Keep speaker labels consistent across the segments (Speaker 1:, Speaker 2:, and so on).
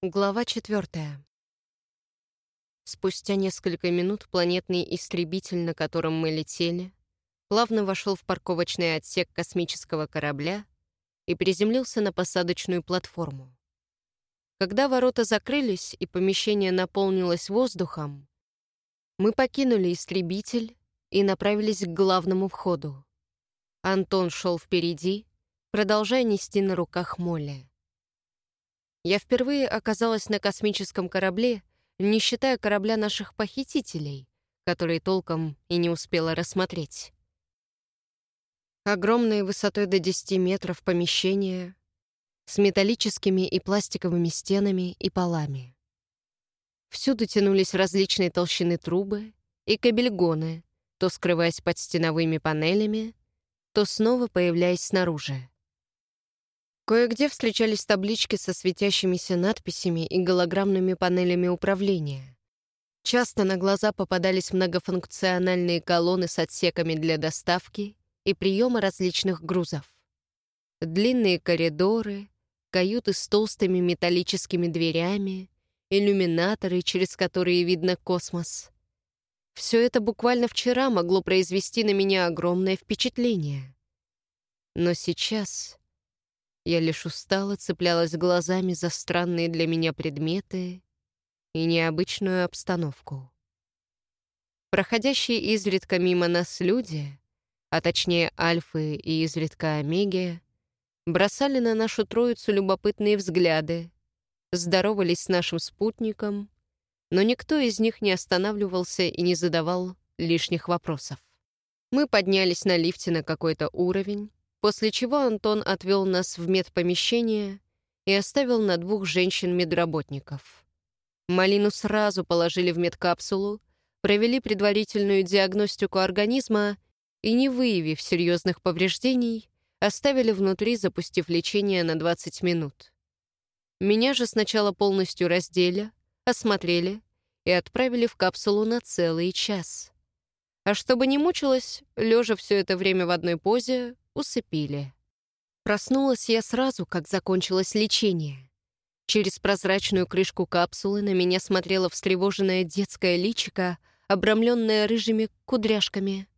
Speaker 1: Глава четвертая. Спустя несколько минут планетный истребитель, на котором мы летели, плавно вошел в парковочный отсек космического корабля и приземлился на посадочную платформу. Когда ворота закрылись и помещение наполнилось воздухом, мы покинули истребитель и направились к главному входу. Антон шел впереди, продолжая нести на руках Молли. Я впервые оказалась на космическом корабле, не считая корабля наших похитителей, который толком и не успела рассмотреть. Огромные высотой до 10 метров помещения с металлическими и пластиковыми стенами и полами. Всюду тянулись различные толщины трубы и кабельгоны, то скрываясь под стеновыми панелями, то снова появляясь снаружи. Кое-где встречались таблички со светящимися надписями и голограммными панелями управления. Часто на глаза попадались многофункциональные колонны с отсеками для доставки и приема различных грузов. Длинные коридоры, каюты с толстыми металлическими дверями, иллюминаторы, через которые видно космос. Все это буквально вчера могло произвести на меня огромное впечатление. Но сейчас я лишь устало цеплялась глазами за странные для меня предметы и необычную обстановку. Проходящие изредка мимо нас люди, а точнее альфы и изредка омеги, бросали на нашу троицу любопытные взгляды, здоровались с нашим спутником, но никто из них не останавливался и не задавал лишних вопросов. Мы поднялись на лифте на какой-то уровень, После чего Антон отвел нас в медпомещение и оставил на двух женщин-медработников. Малину сразу положили в медкапсулу, провели предварительную диагностику организма и, не выявив серьезных повреждений, оставили внутри, запустив лечение на 20 минут. Меня же сначала полностью раздели, осмотрели и отправили в капсулу на целый час. А чтобы не мучилась, лежа все это время в одной позе, усыпили. Проснулась я сразу, как закончилось лечение. Через прозрачную крышку капсулы на меня смотрело встревоженное детское личико, обрамленное рыжими кудряшками.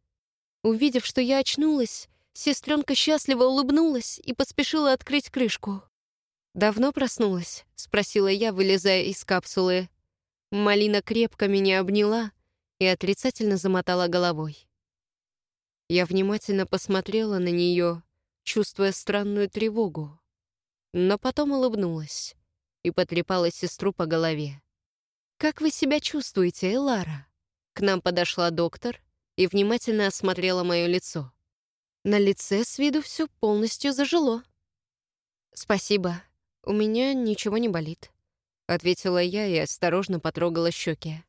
Speaker 1: Увидев, что я очнулась, сестренка счастливо улыбнулась и поспешила открыть крышку. «Давно проснулась?» — спросила я, вылезая из капсулы. Малина крепко меня обняла и отрицательно замотала головой. Я внимательно посмотрела на нее, чувствуя странную тревогу. Но потом улыбнулась и потрепала сестру по голове. «Как вы себя чувствуете, Элара?» К нам подошла доктор и внимательно осмотрела мое лицо. На лице с виду все полностью зажило. «Спасибо, у меня ничего не болит», — ответила я и осторожно потрогала щеки.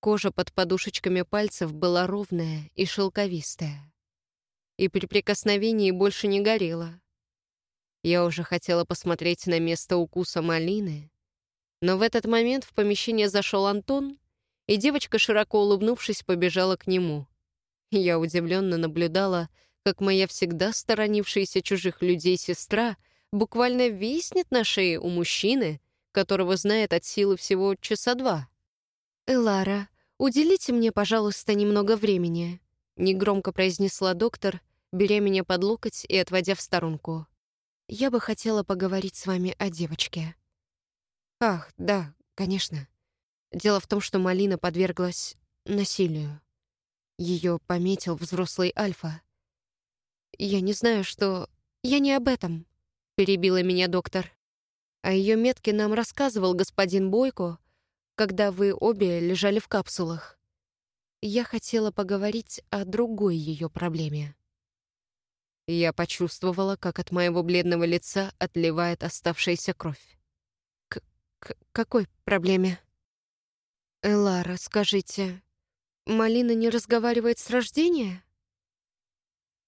Speaker 1: Кожа под подушечками пальцев была ровная и шелковистая. И при прикосновении больше не горела. Я уже хотела посмотреть на место укуса малины, но в этот момент в помещение зашел Антон, и девочка, широко улыбнувшись, побежала к нему. Я удивленно наблюдала, как моя всегда сторонившаяся чужих людей сестра буквально виснет на шее у мужчины, которого знает от силы всего часа два. «Элара, уделите мне, пожалуйста, немного времени», — негромко произнесла доктор, беря меня под локоть и отводя в сторонку. «Я бы хотела поговорить с вами о девочке». «Ах, да, конечно. Дело в том, что Малина подверглась насилию. Ее пометил взрослый Альфа. Я не знаю, что... Я не об этом», — перебила меня доктор. О ее метке нам рассказывал господин Бойко, когда вы обе лежали в капсулах. Я хотела поговорить о другой ее проблеме. Я почувствовала, как от моего бледного лица отливает оставшаяся кровь. К, к какой проблеме? Элара, скажите, Малина не разговаривает с рождения?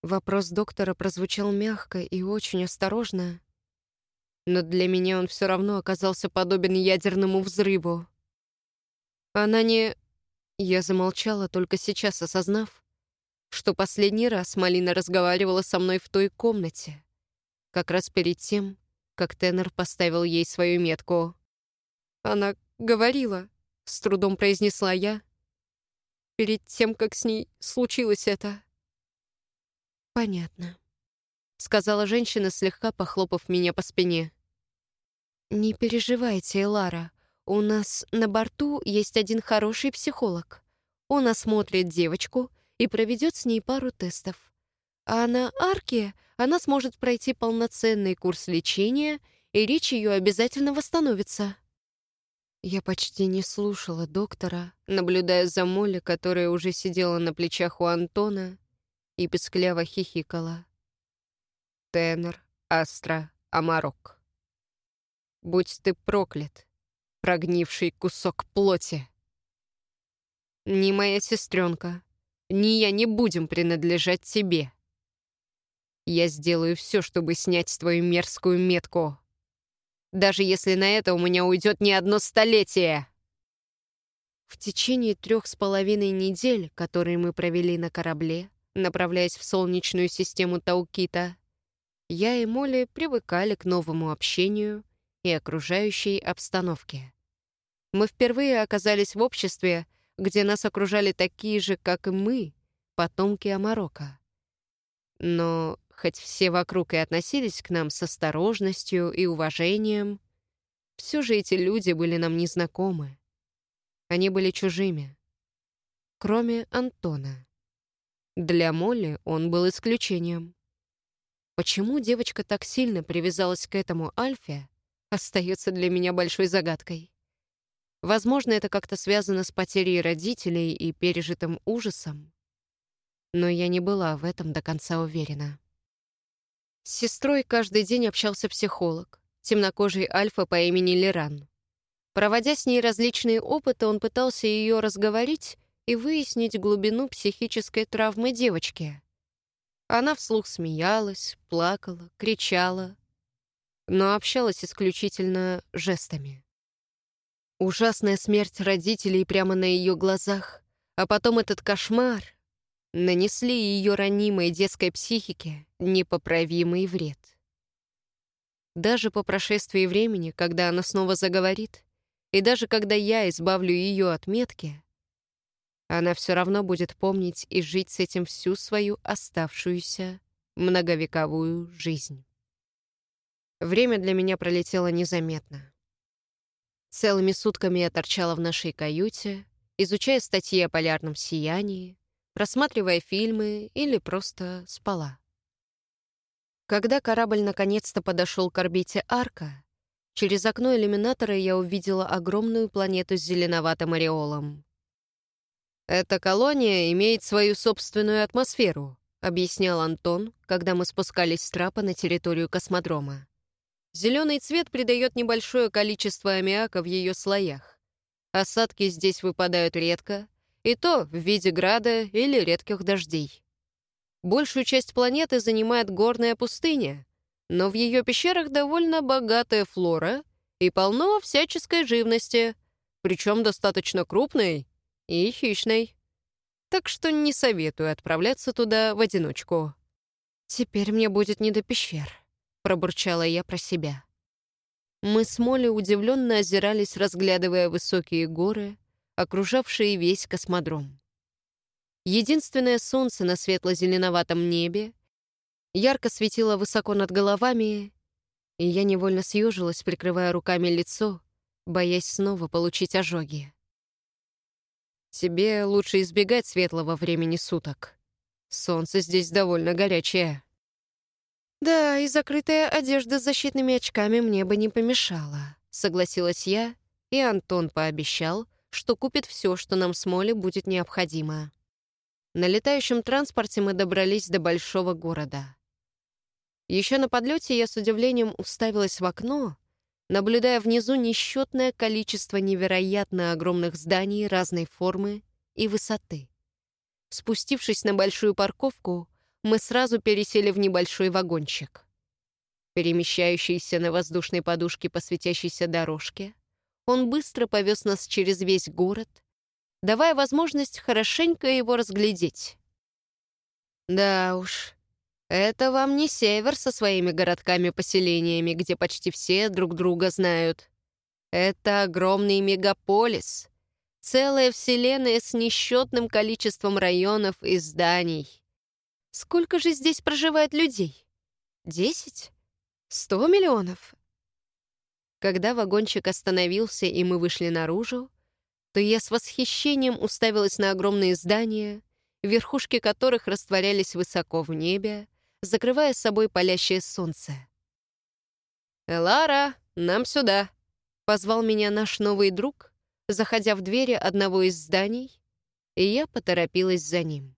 Speaker 1: Вопрос доктора прозвучал мягко и очень осторожно, но для меня он все равно оказался подобен ядерному взрыву. Она не... Я замолчала, только сейчас осознав, что последний раз Малина разговаривала со мной в той комнате, как раз перед тем, как Теннер поставил ей свою метку. Она говорила, с трудом произнесла я, перед тем, как с ней случилось это. «Понятно», — сказала женщина, слегка похлопав меня по спине. «Не переживайте, Лара. У нас на борту есть один хороший психолог. Он осмотрит девочку и проведет с ней пару тестов. А на арке она сможет пройти полноценный курс лечения, и речь ее обязательно восстановится». Я почти не слушала доктора, наблюдая за Молли, которая уже сидела на плечах у Антона и пескляво хихикала. Тенор, Астра, Амарок. Будь ты проклят, прогнивший кусок плоти. Ни моя сестренка, ни я не будем принадлежать тебе. Я сделаю все, чтобы снять твою мерзкую метку даже если на это у меня уйдет не одно столетие. В течение трех с половиной недель, которые мы провели на корабле, направляясь в солнечную систему Таукита, я и Молли привыкали к новому общению и окружающей обстановке. Мы впервые оказались в обществе, где нас окружали такие же, как и мы, потомки Амарока. Но Хоть все вокруг и относились к нам с осторожностью и уважением, все же эти люди были нам незнакомы. Они были чужими. Кроме Антона. Для Молли он был исключением. Почему девочка так сильно привязалась к этому Альфе, остается для меня большой загадкой. Возможно, это как-то связано с потерей родителей и пережитым ужасом. Но я не была в этом до конца уверена. С сестрой каждый день общался психолог, темнокожий Альфа по имени Леран. Проводя с ней различные опыты, он пытался ее разговорить и выяснить глубину психической травмы девочки. Она вслух смеялась, плакала, кричала, но общалась исключительно жестами. Ужасная смерть родителей прямо на ее глазах, а потом этот кошмар — нанесли ее ранимой детской психике непоправимый вред. Даже по прошествии времени, когда она снова заговорит, и даже когда я избавлю ее от метки, она все равно будет помнить и жить с этим всю свою оставшуюся многовековую жизнь. Время для меня пролетело незаметно. Целыми сутками я торчала в нашей каюте, изучая статьи о полярном сиянии, просматривая фильмы или просто спала. Когда корабль наконец-то подошел к орбите Арка, через окно иллюминатора я увидела огромную планету с зеленоватым ореолом. «Эта колония имеет свою собственную атмосферу», объяснял Антон, когда мы спускались с трапа на территорию космодрома. Зеленый цвет придает небольшое количество аммиака в ее слоях. Осадки здесь выпадают редко, и то в виде града или редких дождей. Большую часть планеты занимает горная пустыня, но в ее пещерах довольно богатая флора и полно всяческой живности, причем достаточно крупной и хищной. Так что не советую отправляться туда в одиночку. «Теперь мне будет не до пещер», — пробурчала я про себя. Мы с Молли удивленно озирались, разглядывая высокие горы, окружавшие весь космодром. Единственное солнце на светло-зеленоватом небе ярко светило высоко над головами, и я невольно съежилась, прикрывая руками лицо, боясь снова получить ожоги. «Тебе лучше избегать светлого времени суток. Солнце здесь довольно горячее». «Да, и закрытая одежда с защитными очками мне бы не помешала», — согласилась я, и Антон пообещал, что купит все, что нам с Молли будет необходимо. На летающем транспорте мы добрались до большого города. Еще на подлете я с удивлением уставилась в окно, наблюдая внизу несчетное количество невероятно огромных зданий разной формы и высоты. Спустившись на большую парковку, мы сразу пересели в небольшой вагончик. Перемещающийся на воздушной подушке по светящейся дорожке, он быстро повез нас через весь город, давая возможность хорошенько его разглядеть. Да уж, это вам не север со своими городками-поселениями, где почти все друг друга знают. Это огромный мегаполис. Целая вселенная с несчетным количеством районов и зданий. Сколько же здесь проживает людей? Десять? Сто миллионов? Когда вагончик остановился и мы вышли наружу, то я с восхищением уставилась на огромные здания, верхушки которых растворялись высоко в небе, закрывая собой палящее солнце. «Элара, нам сюда!» — позвал меня наш новый друг, заходя в двери одного из зданий, и я поторопилась за ним.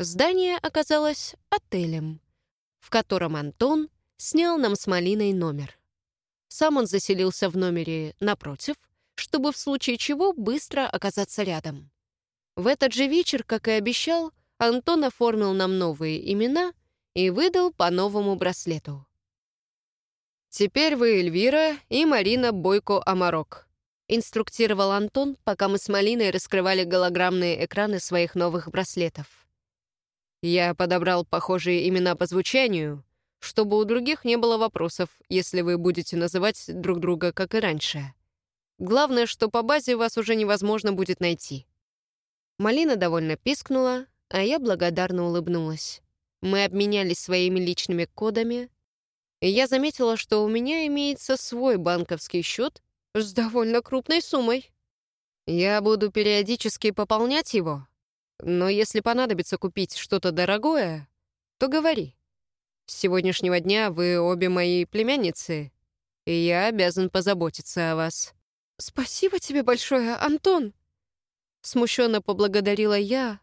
Speaker 1: Здание оказалось отелем, в котором Антон снял нам с Малиной номер. Сам он заселился в номере напротив, чтобы в случае чего быстро оказаться рядом. В этот же вечер, как и обещал, Антон оформил нам новые имена и выдал по новому браслету. «Теперь вы Эльвира и Марина Бойко-Амарок», инструктировал Антон, пока мы с Малиной раскрывали голограммные экраны своих новых браслетов. Я подобрал похожие имена по звучанию, чтобы у других не было вопросов, если вы будете называть друг друга, как и раньше. Главное, что по базе вас уже невозможно будет найти. Малина довольно пискнула, а я благодарно улыбнулась. Мы обменялись своими личными кодами, и я заметила, что у меня имеется свой банковский счет с довольно крупной суммой. Я буду периодически пополнять его, но если понадобится купить что-то дорогое, то говори. С сегодняшнего дня вы обе мои племянницы, и я обязан позаботиться о вас. Спасибо тебе большое, Антон. Смущенно поблагодарила я,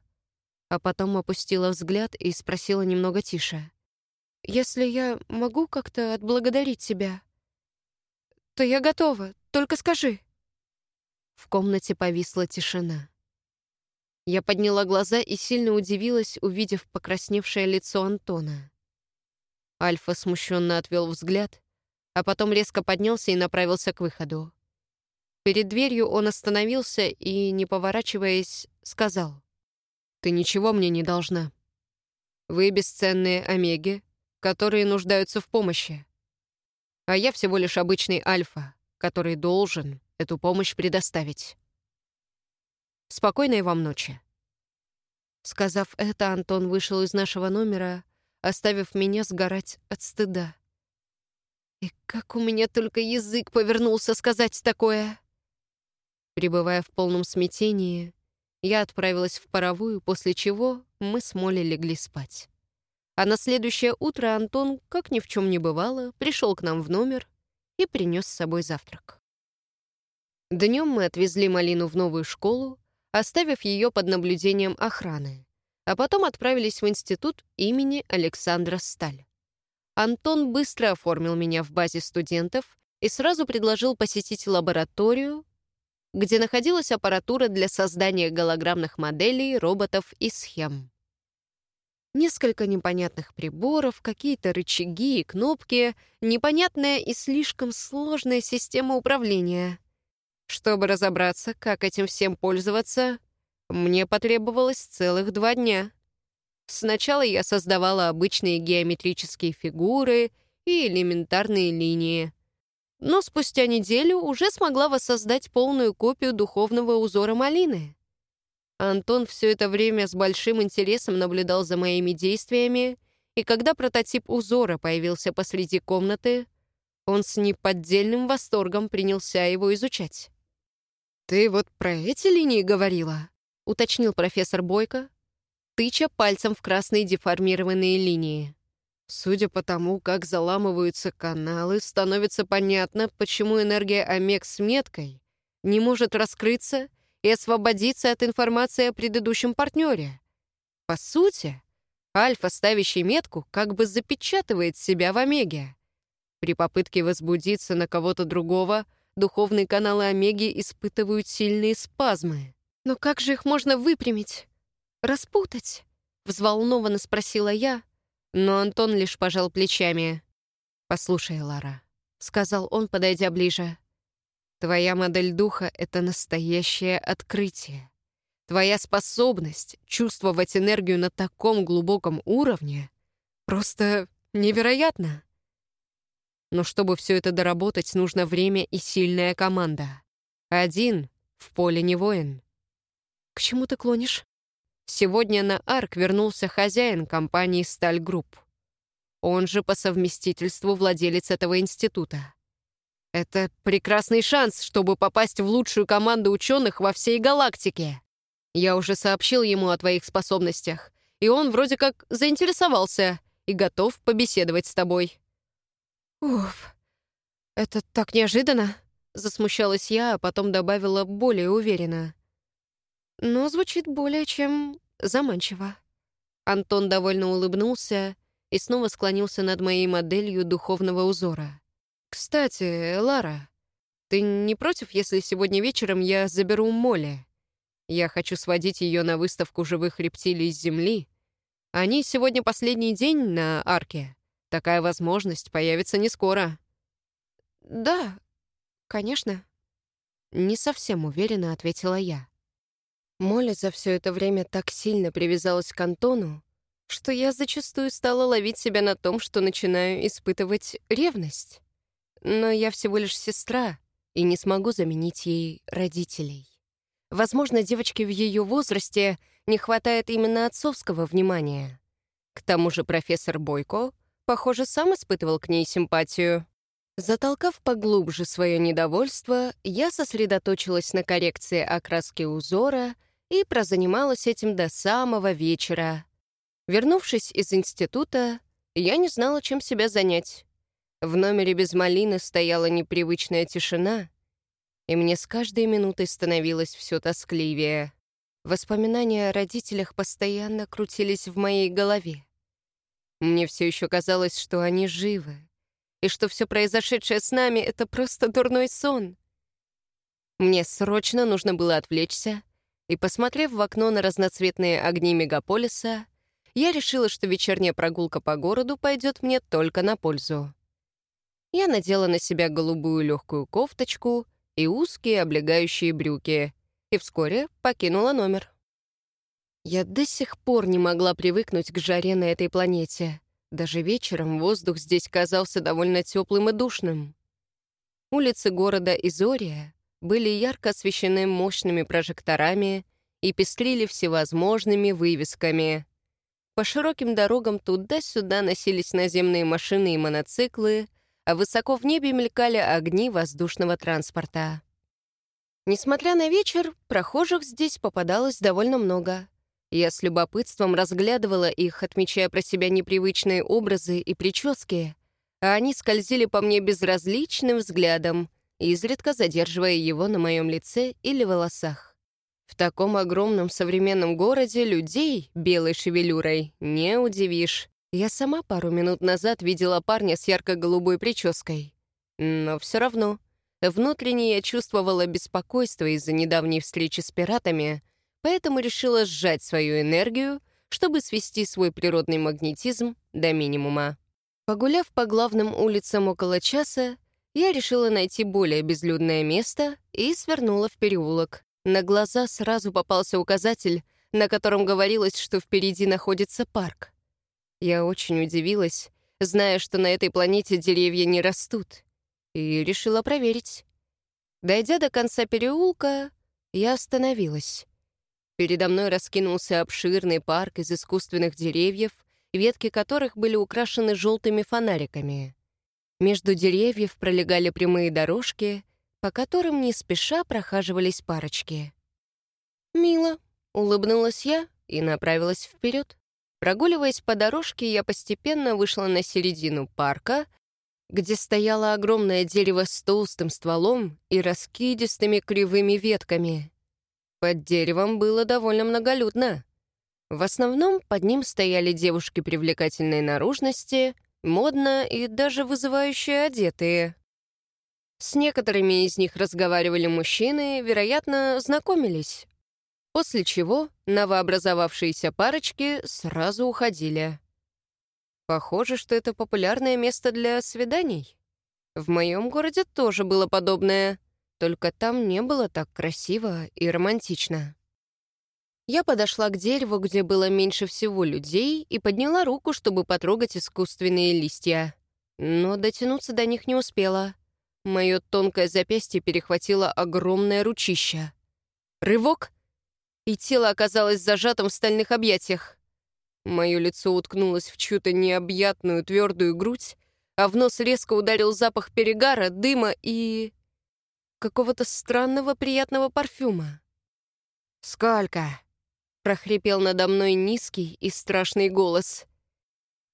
Speaker 1: а потом опустила взгляд и спросила немного тише. «Если я могу как-то отблагодарить тебя, то я готова, только скажи». В комнате повисла тишина. Я подняла глаза и сильно удивилась, увидев покрасневшее лицо Антона. Альфа смущенно отвел взгляд, а потом резко поднялся и направился к выходу. Перед дверью он остановился и, не поворачиваясь, сказал, «Ты ничего мне не должна. Вы бесценные омеги, которые нуждаются в помощи. А я всего лишь обычный альфа, который должен эту помощь предоставить. Спокойной вам ночи». Сказав это, Антон вышел из нашего номера, оставив меня сгорать от стыда. И как у меня только язык повернулся сказать такое. Пребывая в полном смятении, я отправилась в паровую, после чего мы с Молли легли спать. А на следующее утро Антон, как ни в чем не бывало, пришел к нам в номер и принес с собой завтрак. Днем мы отвезли Малину в новую школу, оставив ее под наблюдением охраны, а потом отправились в институт имени Александра Сталь. Антон быстро оформил меня в базе студентов и сразу предложил посетить лабораторию, где находилась аппаратура для создания голограммных моделей, роботов и схем. Несколько непонятных приборов, какие-то рычаги и кнопки, непонятная и слишком сложная система управления. Чтобы разобраться, как этим всем пользоваться, мне потребовалось целых два дня. Сначала я создавала обычные геометрические фигуры и элементарные линии но спустя неделю уже смогла воссоздать полную копию духовного узора малины. Антон все это время с большим интересом наблюдал за моими действиями, и когда прототип узора появился посреди комнаты, он с неподдельным восторгом принялся его изучать. «Ты вот про эти линии говорила?» — уточнил профессор Бойко, тыча пальцем в красные деформированные линии. Судя по тому, как заламываются каналы, становится понятно, почему энергия Омег с меткой не может раскрыться и освободиться от информации о предыдущем партнере. По сути, Альфа, ставящий метку, как бы запечатывает себя в Омеге. При попытке возбудиться на кого-то другого, духовные каналы Омеги испытывают сильные спазмы. «Но как же их можно выпрямить? Распутать?» — взволнованно спросила я, но Антон лишь пожал плечами. «Послушай, Лара», — сказал он, подойдя ближе. «Твоя модель духа — это настоящее открытие. Твоя способность чувствовать энергию на таком глубоком уровне просто невероятна. Но чтобы все это доработать, нужно время и сильная команда. Один в поле не воин. К чему ты клонишь? Сегодня на Арк вернулся хозяин компании «Сталь Групп». Он же по совместительству владелец этого института. Это прекрасный шанс, чтобы попасть в лучшую команду ученых во всей галактике. Я уже сообщил ему о твоих способностях, и он вроде как заинтересовался и готов побеседовать с тобой. Уф, это так неожиданно. Засмущалась я, а потом добавила более уверенно. Но звучит более чем заманчиво. Антон довольно улыбнулся и снова склонился над моей моделью духовного узора. «Кстати, Лара, ты не против, если сегодня вечером я заберу Молли? Я хочу сводить ее на выставку живых рептилий с Земли. Они сегодня последний день на арке. Такая возможность появится не скоро». «Да, «Конечно». Не совсем уверенно ответила я. Молли за все это время так сильно привязалась к Антону, что я зачастую стала ловить себя на том, что начинаю испытывать ревность. Но я всего лишь сестра и не смогу заменить ей родителей. Возможно, девочке в ее возрасте не хватает именно отцовского внимания. К тому же профессор Бойко, похоже, сам испытывал к ней симпатию. Затолкав поглубже свое недовольство, я сосредоточилась на коррекции окраски узора и прозанималась этим до самого вечера. Вернувшись из института, я не знала, чем себя занять. В номере без малины стояла непривычная тишина, и мне с каждой минутой становилось все тоскливее. Воспоминания о родителях постоянно крутились в моей голове. Мне все еще казалось, что они живы, и что все произошедшее с нами — это просто дурной сон. Мне срочно нужно было отвлечься, и, посмотрев в окно на разноцветные огни мегаполиса, я решила, что вечерняя прогулка по городу пойдет мне только на пользу. Я надела на себя голубую легкую кофточку и узкие облегающие брюки, и вскоре покинула номер. Я до сих пор не могла привыкнуть к жаре на этой планете. Даже вечером воздух здесь казался довольно теплым и душным. Улицы города Изория были ярко освещены мощными прожекторами и пестрили всевозможными вывесками. По широким дорогам туда-сюда носились наземные машины и моноциклы, а высоко в небе мелькали огни воздушного транспорта. Несмотря на вечер, прохожих здесь попадалось довольно много. Я с любопытством разглядывала их, отмечая про себя непривычные образы и прически, а они скользили по мне безразличным взглядом, изредка задерживая его на моем лице или волосах. В таком огромном современном городе людей белой шевелюрой не удивишь. Я сама пару минут назад видела парня с ярко-голубой прической. Но все равно, внутренне я чувствовала беспокойство из-за недавней встречи с пиратами — поэтому решила сжать свою энергию, чтобы свести свой природный магнетизм до минимума. Погуляв по главным улицам около часа, я решила найти более безлюдное место и свернула в переулок. На глаза сразу попался указатель, на котором говорилось, что впереди находится парк. Я очень удивилась, зная, что на этой планете деревья не растут, и решила проверить. Дойдя до конца переулка, я остановилась. Передо мной раскинулся обширный парк из искусственных деревьев, ветки которых были украшены желтыми фонариками. Между деревьев пролегали прямые дорожки, по которым не спеша прохаживались парочки. «Мило», — улыбнулась я и направилась вперед. Прогуливаясь по дорожке, я постепенно вышла на середину парка, где стояло огромное дерево с толстым стволом и раскидистыми кривыми ветками. Под деревом было довольно многолюдно. В основном под ним стояли девушки привлекательной наружности, модно и даже вызывающе одетые. С некоторыми из них разговаривали мужчины, вероятно, знакомились. После чего новообразовавшиеся парочки сразу уходили. Похоже, что это популярное место для свиданий. В моем городе тоже было подобное. Только там не было так красиво и романтично. Я подошла к дереву, где было меньше всего людей, и подняла руку, чтобы потрогать искусственные листья. Но дотянуться до них не успела. Мое тонкое запястье перехватило огромное ручище. Рывок, и тело оказалось зажатым в стальных объятиях. Мое лицо уткнулось в чью-то необъятную твердую грудь, а в нос резко ударил запах перегара, дыма и... какого-то странного приятного парфюма. «Сколько?» — прохрипел надо мной низкий и страшный голос.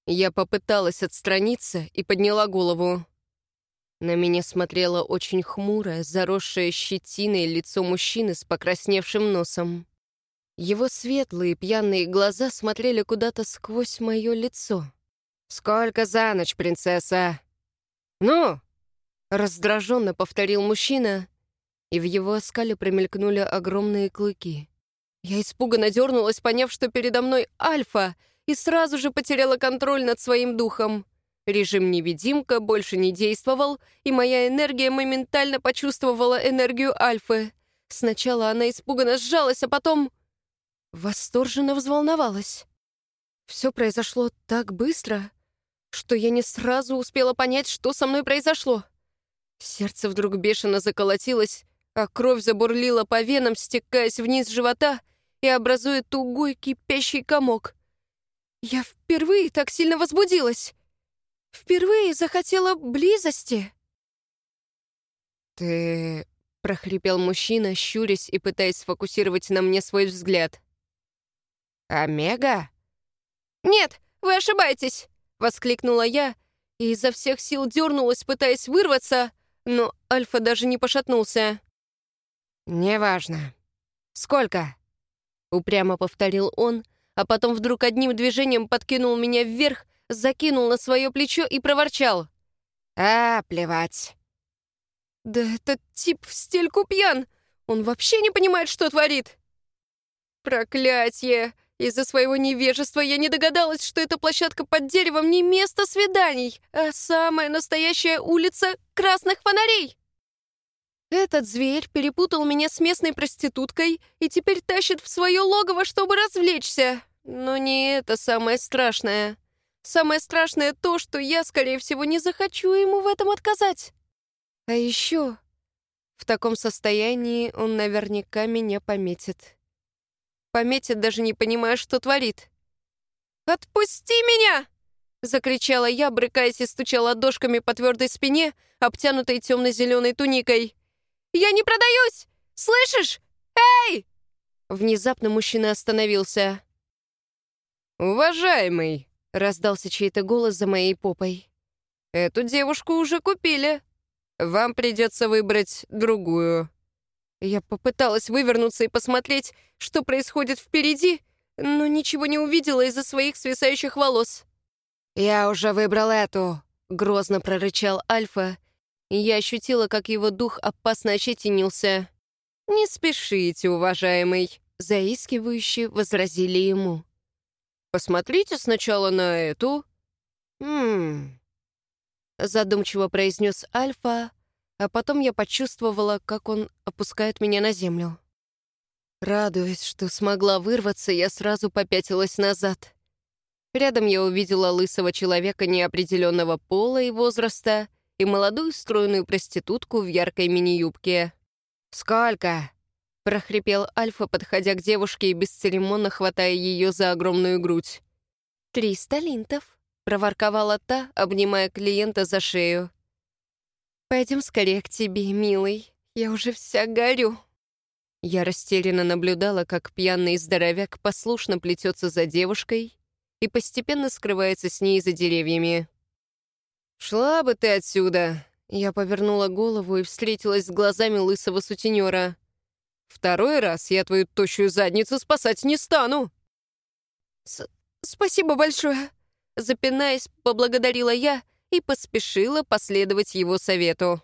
Speaker 1: Я попыталась отстраниться и подняла голову. На меня смотрело очень хмурое, заросшее щетиной лицо мужчины с покрасневшим носом. Его светлые пьяные глаза смотрели куда-то сквозь мое лицо. «Сколько за ночь, принцесса?» «Ну?» — раздраженно повторил мужчина, и в его оскале промелькнули огромные клыки. Я испуганно дернулась, поняв, что передо мной Альфа, и сразу же потеряла контроль над своим духом. Режим невидимка больше не действовал, и моя энергия моментально почувствовала энергию Альфы. Сначала она испуганно сжалась, а потом восторженно взволновалась. Все произошло так быстро, что я не сразу успела понять, что со мной произошло. Сердце вдруг бешено заколотилось, а кровь забурлила по венам, стекаясь вниз живота и образуя тугой кипящий комок. Я впервые так сильно возбудилась. Впервые захотела близости. «Ты...» — прохрипел мужчина, щурясь и пытаясь сфокусировать на мне свой взгляд. «Омега?» «Нет, вы ошибаетесь!» — воскликнула я и изо всех сил дернулась, пытаясь вырваться, но Альфа даже не пошатнулся. «Неважно. Сколько?» — упрямо повторил он, а потом вдруг одним движением подкинул меня вверх, закинул на свое плечо и проворчал. «А, плевать». «Да этот тип в стельку пьян! Он вообще не понимает, что творит!» «Проклятье! Из-за своего невежества я не догадалась, что эта площадка под деревом не место свиданий, а самая настоящая улица красных фонарей!» Этот зверь перепутал меня с местной проституткой и теперь тащит в свое логово, чтобы развлечься. Но не это самое страшное. Самое страшное то, что я, скорее всего, не захочу ему в этом отказать. А еще в таком состоянии он наверняка меня пометит. Пометит, даже не понимая, что творит. «Отпусти меня!» — закричала я, брыкаясь и стуча ладошками по твердой спине, обтянутой темно-зеленой туникой. «Я не продаюсь! Слышишь? Эй!» Внезапно мужчина остановился. «Уважаемый!» — раздался чей-то голос за моей попой. «Эту девушку уже купили. Вам придется выбрать другую». Я попыталась вывернуться и посмотреть, что происходит впереди, но ничего не увидела из-за своих свисающих волос. «Я уже выбрал эту», — грозно прорычал Альфа, я ощутила, как его дух опасно ощетинился. «Не спешите, уважаемый», — заискивающе возразили ему. «Посмотрите сначала на эту». «Ммм...» Задумчиво произнес Альфа, а потом я почувствовала, как он опускает меня на землю. Радуясь, что смогла вырваться, я сразу попятилась назад. Рядом я увидела лысого человека неопределенного пола и возраста и молодую стройную проститутку в яркой мини-юбке. «Сколько?» — прохрипел Альфа, подходя к девушке и бесцеремонно хватая ее за огромную грудь. «Триста линтов», — проворковала та, обнимая клиента за шею. «Пойдем скорее к тебе, милый. Я уже вся горю». Я растерянно наблюдала, как пьяный здоровяк послушно плетется за девушкой и постепенно скрывается с ней за деревьями. «Шла бы ты отсюда!» Я повернула голову и встретилась с глазами лысого сутенера. Второй раз я твою тощую задницу спасать не стану!» С «Спасибо большое!» Запинаясь, поблагодарила я и поспешила последовать его совету.